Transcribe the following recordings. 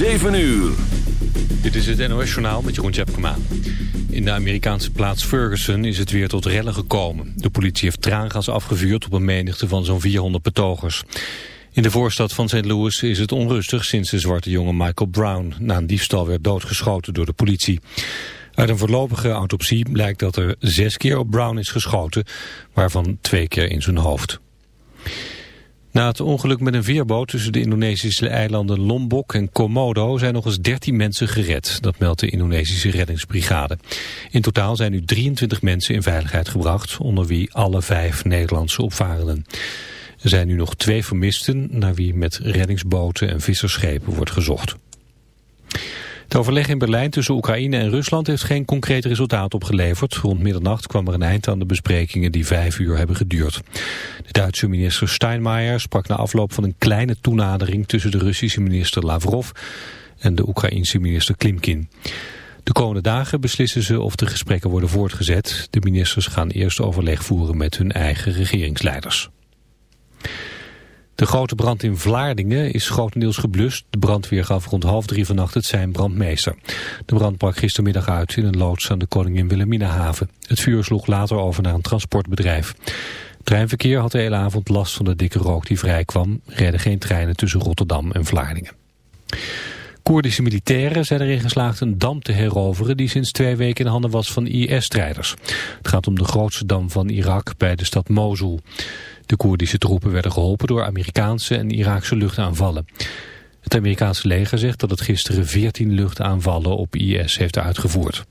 7 uur. Dit is het NOS Journaal met Jeroen Tjepkema. In de Amerikaanse plaats Ferguson is het weer tot rellen gekomen. De politie heeft traangas afgevuurd op een menigte van zo'n 400 betogers. In de voorstad van St. Louis is het onrustig sinds de zwarte jongen Michael Brown... na een diefstal werd doodgeschoten door de politie. Uit een voorlopige autopsie blijkt dat er zes keer op Brown is geschoten... waarvan twee keer in zijn hoofd. Na het ongeluk met een veerboot tussen de Indonesische eilanden Lombok en Komodo zijn nog eens 13 mensen gered. Dat meldt de Indonesische reddingsbrigade. In totaal zijn nu 23 mensen in veiligheid gebracht, onder wie alle vijf Nederlandse opvarenden. Er zijn nu nog twee vermisten naar wie met reddingsboten en visserschepen wordt gezocht. Het overleg in Berlijn tussen Oekraïne en Rusland heeft geen concreet resultaat opgeleverd. Rond middernacht kwam er een eind aan de besprekingen die vijf uur hebben geduurd. De Duitse minister Steinmeier sprak na afloop van een kleine toenadering tussen de Russische minister Lavrov en de Oekraïense minister Klimkin. De komende dagen beslissen ze of de gesprekken worden voortgezet. De ministers gaan eerst overleg voeren met hun eigen regeringsleiders. De grote brand in Vlaardingen is grotendeels geblust. De brandweer gaf rond half drie vannacht het zijn brandmeester. De brand brak gistermiddag uit in een loods aan de Koningin Wilhelminahaven. Het vuur sloeg later over naar een transportbedrijf. Treinverkeer had de hele avond last van de dikke rook die vrijkwam. Reden geen treinen tussen Rotterdam en Vlaardingen. Koerdische militairen zijn erin geslaagd een dam te heroveren die sinds twee weken in handen was van IS-strijders. Het gaat om de grootste dam van Irak bij de stad Mosul. De Koerdische troepen werden geholpen door Amerikaanse en Iraakse luchtaanvallen. Het Amerikaanse leger zegt dat het gisteren 14 luchtaanvallen op IS heeft uitgevoerd.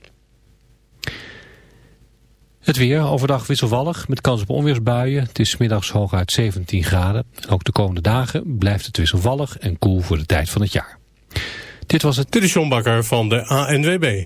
Het weer overdag wisselvallig met kans op onweersbuien. Het is middags hooguit 17 graden. ook de komende dagen blijft het wisselvallig en koel voor de tijd van het jaar. Dit was het... Dit van de ANWB.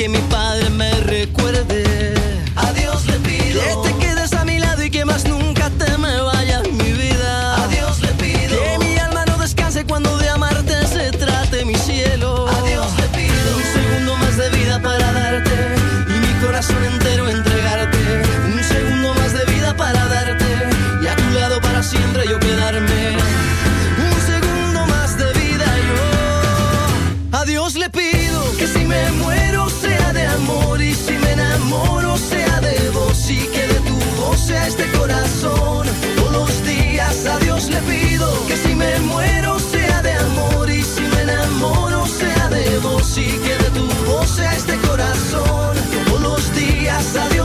que mi padre me recuerde.